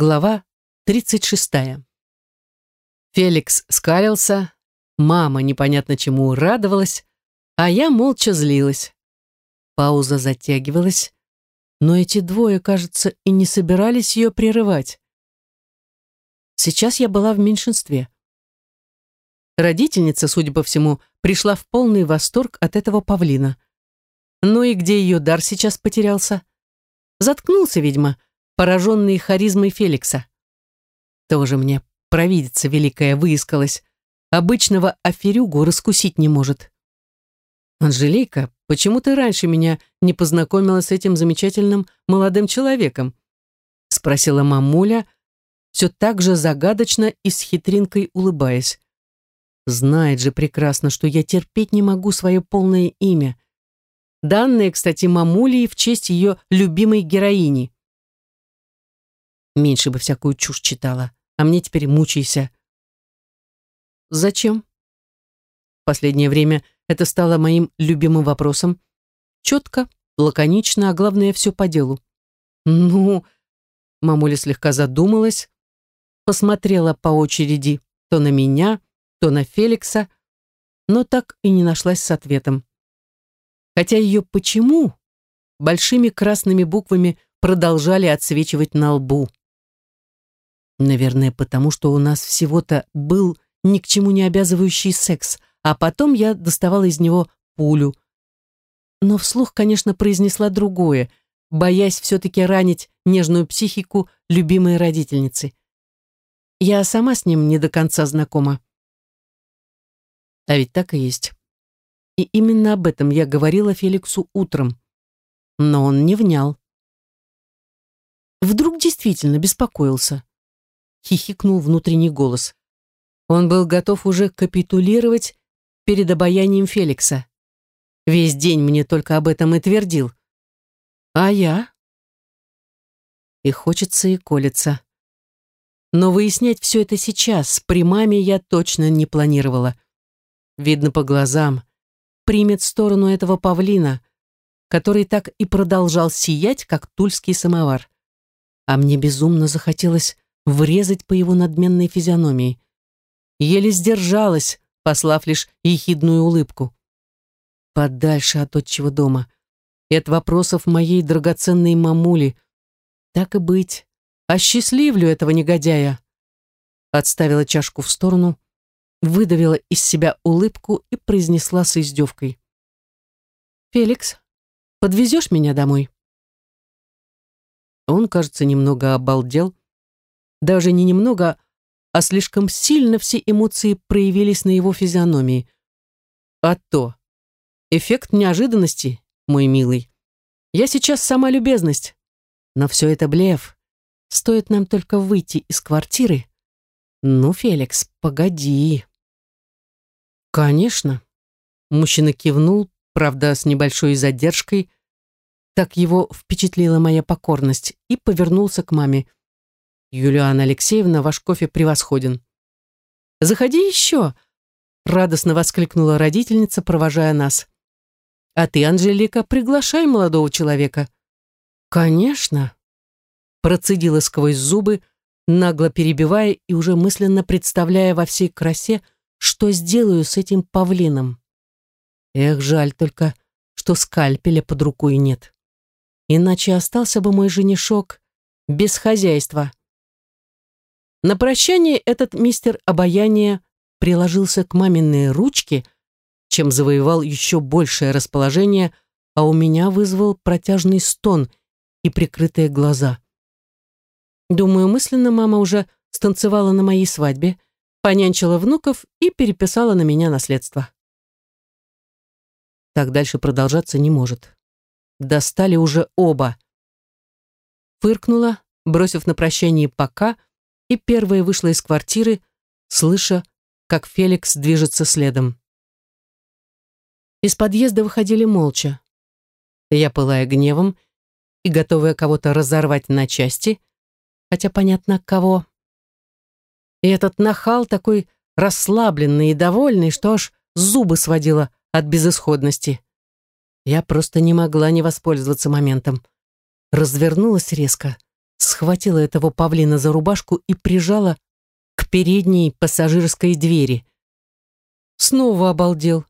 Глава 36. Феликс скалился, мама непонятно чему радовалась, а я молча злилась. Пауза затягивалась, но эти двое, кажется, и не собирались ее прерывать. Сейчас я была в меньшинстве. Родительница, судя по всему, пришла в полный восторг от этого павлина. Ну и где ее дар сейчас потерялся? Заткнулся, видимо, пораженный харизмой Феликса. Тоже мне провидица великая выискалась. Обычного аферюгу раскусить не может. «Анжелика, почему ты раньше меня не познакомила с этим замечательным молодым человеком?» спросила мамуля, все так же загадочно и с хитринкой улыбаясь. Знает же прекрасно, что я терпеть не могу свое полное имя. Данное, кстати, мамулей в честь ее любимой героини. Меньше бы всякую чушь читала, а мне теперь мучайся. Зачем? Последнее время это стало моим любимым вопросом. Четко, лаконично, а главное, все по делу. Ну, мамуля слегка задумалась, посмотрела по очереди то на меня, то на Феликса, но так и не нашлась с ответом. Хотя ее «почему» большими красными буквами продолжали отсвечивать на лбу. Наверное, потому что у нас всего-то был ни к чему не обязывающий секс, а потом я доставала из него пулю. Но вслух, конечно, произнесла другое, боясь все-таки ранить нежную психику любимой родительницы. Я сама с ним не до конца знакома. А ведь так и есть. И именно об этом я говорила Феликсу утром. Но он не внял. Вдруг действительно беспокоился хихикнул внутренний голос. Он был готов уже капитулировать перед обаянием Феликса. Весь день мне только об этом и твердил. А я? И хочется, и колется. Но выяснять все это сейчас при маме я точно не планировала. Видно по глазам, примет сторону этого павлина, который так и продолжал сиять, как тульский самовар. А мне безумно захотелось врезать по его надменной физиономии. Еле сдержалась, послав лишь ехидную улыбку. Подальше от отчего дома и от вопросов моей драгоценной мамули. Так и быть, осчастливлю этого негодяя. Отставила чашку в сторону, выдавила из себя улыбку и произнесла с издевкой. «Феликс, подвезешь меня домой?» Он, кажется, немного обалдел, даже не немного, а слишком сильно все эмоции проявились на его физиономии. А то. Эффект неожиданности, мой милый. Я сейчас сама любезность. Но все это блеф. Стоит нам только выйти из квартиры. Ну, Феликс, погоди. Конечно. Мужчина кивнул, правда, с небольшой задержкой. Так его впечатлила моя покорность и повернулся к маме. Юлиана Алексеевна, ваш кофе превосходен. Заходи еще, радостно воскликнула родительница, провожая нас. А ты, Анжелика, приглашай молодого человека. Конечно, процедила сквозь зубы, нагло перебивая и уже мысленно представляя во всей красе, что сделаю с этим павлином. Эх, жаль только, что скальпеля под рукой нет. Иначе остался бы мой женишок без хозяйства. На прощание этот мистер обаяния приложился к маминой ручке, чем завоевал еще большее расположение, а у меня вызвал протяжный стон и прикрытые глаза. Думаю, мысленно мама уже станцевала на моей свадьбе, понянчила внуков и переписала на меня наследство. Так дальше продолжаться не может. Достали уже оба. Фыркнула, бросив на прощание «пока», и первая вышла из квартиры, слыша, как Феликс движется следом. Из подъезда выходили молча. Я, пылая гневом и готовая кого-то разорвать на части, хотя понятно, кого. И этот нахал такой расслабленный и довольный, что аж зубы сводила от безысходности. Я просто не могла не воспользоваться моментом. Развернулась резко, схватила этого павлина за рубашку и прижала к передней пассажирской двери. Снова обалдел.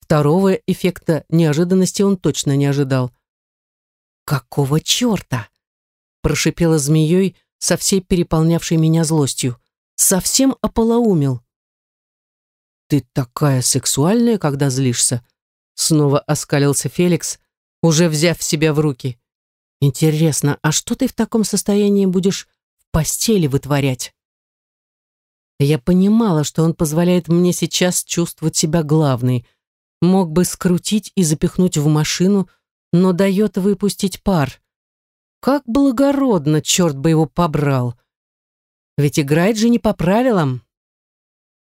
Второго эффекта неожиданности он точно не ожидал. «Какого черта?» – прошипела змеей со всей переполнявшей меня злостью. «Совсем ополоумел». «Ты такая сексуальная, когда злишься», — снова оскалился Феликс, уже взяв себя в руки. «Интересно, а что ты в таком состоянии будешь в постели вытворять?» Я понимала, что он позволяет мне сейчас чувствовать себя главной. Мог бы скрутить и запихнуть в машину, но дает выпустить пар. Как благородно, черт бы его побрал. Ведь играет же не по правилам.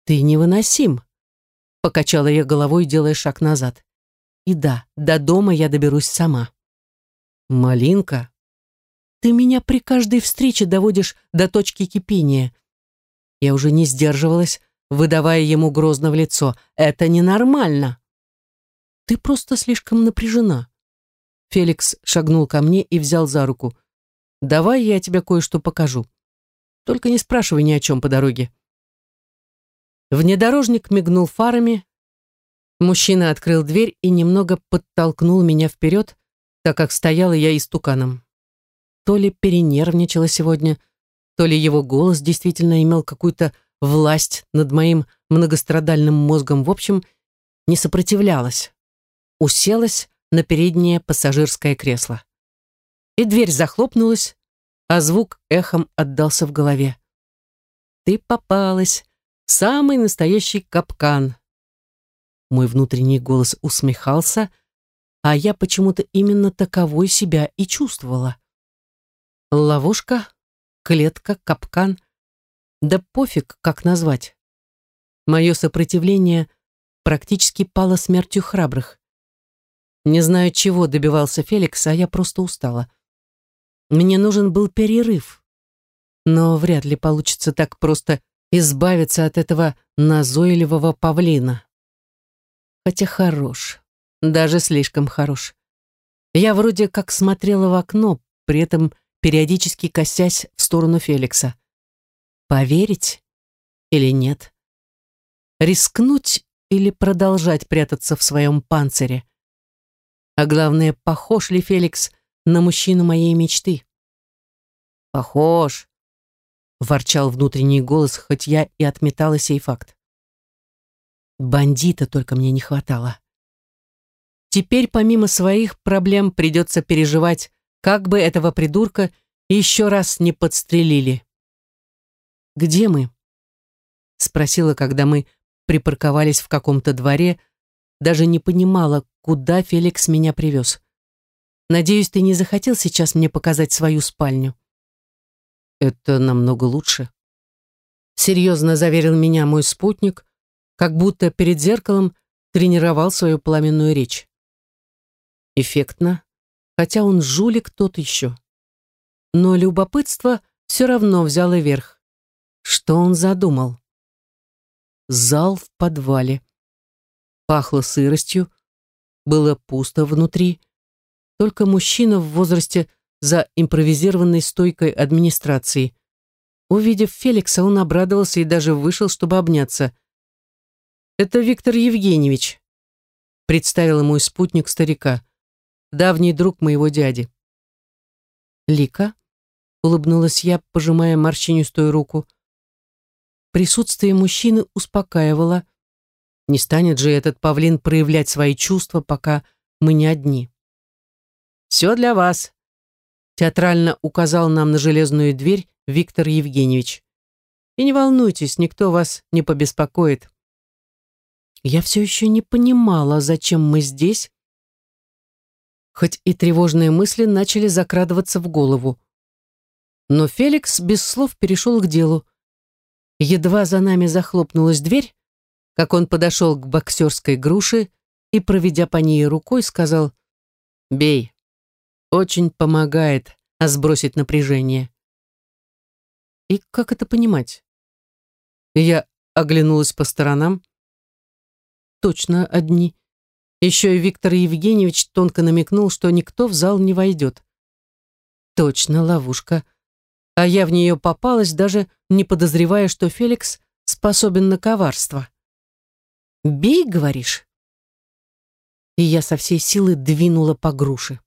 «Ты невыносим», — покачала я головой, делая шаг назад. «И да, до дома я доберусь сама». «Малинка, ты меня при каждой встрече доводишь до точки кипения». Я уже не сдерживалась, выдавая ему грозно в лицо. «Это ненормально». «Ты просто слишком напряжена». Феликс шагнул ко мне и взял за руку. «Давай я тебе кое-что покажу. Только не спрашивай ни о чем по дороге». Внедорожник мигнул фарами. Мужчина открыл дверь и немного подтолкнул меня вперед, так как стояла я истуканом. То ли перенервничала сегодня, то ли его голос действительно имел какую-то власть над моим многострадальным мозгом. В общем, не сопротивлялась. Уселась на переднее пассажирское кресло. И дверь захлопнулась, а звук эхом отдался в голове. «Ты попалась!» Самый настоящий капкан. Мой внутренний голос усмехался, а я почему-то именно таковой себя и чувствовала. Ловушка, клетка, капкан. Да пофиг, как назвать. Мое сопротивление практически пало смертью храбрых. Не знаю, чего добивался Феликс, а я просто устала. Мне нужен был перерыв. Но вряд ли получится так просто избавиться от этого назойливого павлина. Хотя хорош, даже слишком хорош. Я вроде как смотрела в окно, при этом периодически косясь в сторону Феликса. Поверить или нет? Рискнуть или продолжать прятаться в своем панцире? А главное, похож ли Феликс на мужчину моей мечты? Похож, ворчал внутренний голос, хоть я и отметала сей факт. Бандита только мне не хватало. Теперь помимо своих проблем придется переживать, как бы этого придурка еще раз не подстрелили. «Где мы?» — спросила, когда мы припарковались в каком-то дворе, даже не понимала, куда Феликс меня привез. «Надеюсь, ты не захотел сейчас мне показать свою спальню?» Это намного лучше. Серьезно заверил меня мой спутник, как будто перед зеркалом тренировал свою пламенную речь. Эффектно, хотя он жулик тот еще. Но любопытство все равно взяло верх. Что он задумал? Зал в подвале. Пахло сыростью, было пусто внутри. Только мужчина в возрасте за импровизированной стойкой администрации. Увидев Феликса, он обрадовался и даже вышел, чтобы обняться. «Это Виктор Евгеньевич», — представил мой спутник старика, давний друг моего дяди. «Лика?» — улыбнулась я, пожимая морщинистую руку. Присутствие мужчины успокаивало. Не станет же этот павлин проявлять свои чувства, пока мы не одни. «Все для вас», театрально указал нам на железную дверь Виктор Евгеньевич. И не волнуйтесь, никто вас не побеспокоит. Я все еще не понимала, зачем мы здесь, хоть и тревожные мысли начали закрадываться в голову. Но Феликс без слов перешел к делу. Едва за нами захлопнулась дверь, как он подошел к боксерской груше и, проведя по ней рукой, сказал «Бей». Очень помогает а сбросить напряжение. И как это понимать? Я оглянулась по сторонам. Точно одни. Еще и Виктор Евгеньевич тонко намекнул, что никто в зал не войдет. Точно ловушка. а я в нее попалась, даже не подозревая, что Феликс способен на коварство. «Бей, говоришь?» И я со всей силы двинула по груше.